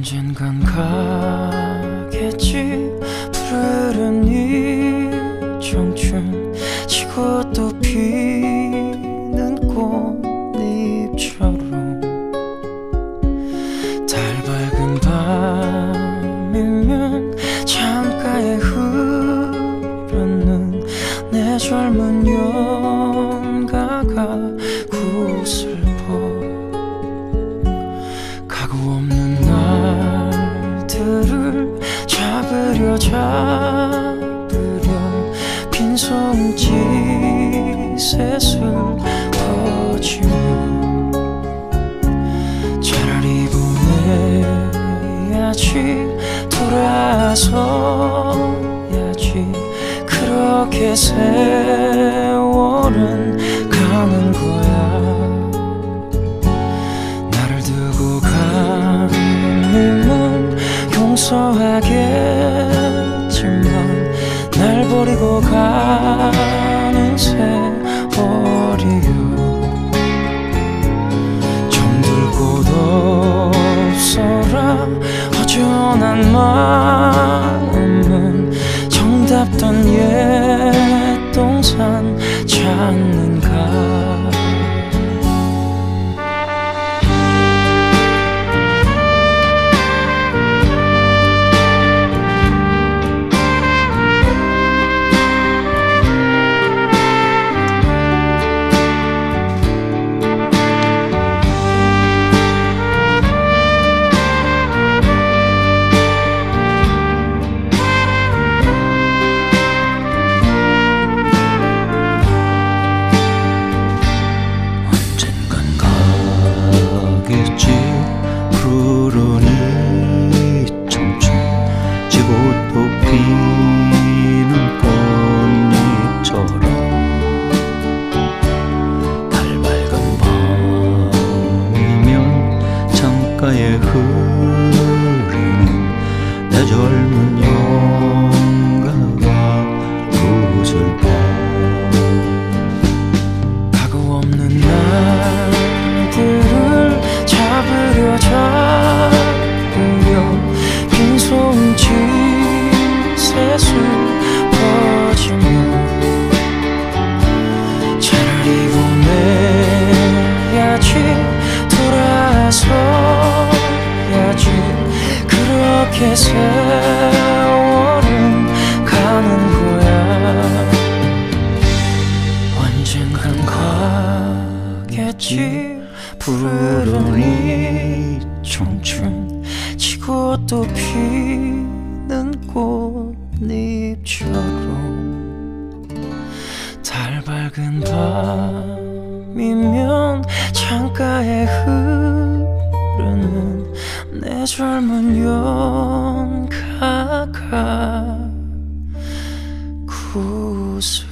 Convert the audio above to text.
언젠간 가겠지. 푸르른 이 청춘 지고 또 피는 꽃잎처럼. 달 밝은 밤이면 창가에 흐르는 내 젊은 여 잡으려 잡으려 빈손짓 셋을 퍼지며 차라리 보내야지. 돌아서야지. 그렇게 세월은 가는 거야 용서하겠지만 날 버리고 가는 세월이요 정들 곳 없어라 허전한 마음 또 피는 꽃잎처럼 달 밝은 밤이면 창가에 흐르는 내 젊은 그렇게 세월은 가는 거야. 언젠간 가겠지. 푸른 이 청춘. 지고 또 피는 꽃잎처럼. 달 밝은 밤이면 창가 내 젊은 연가가 구슬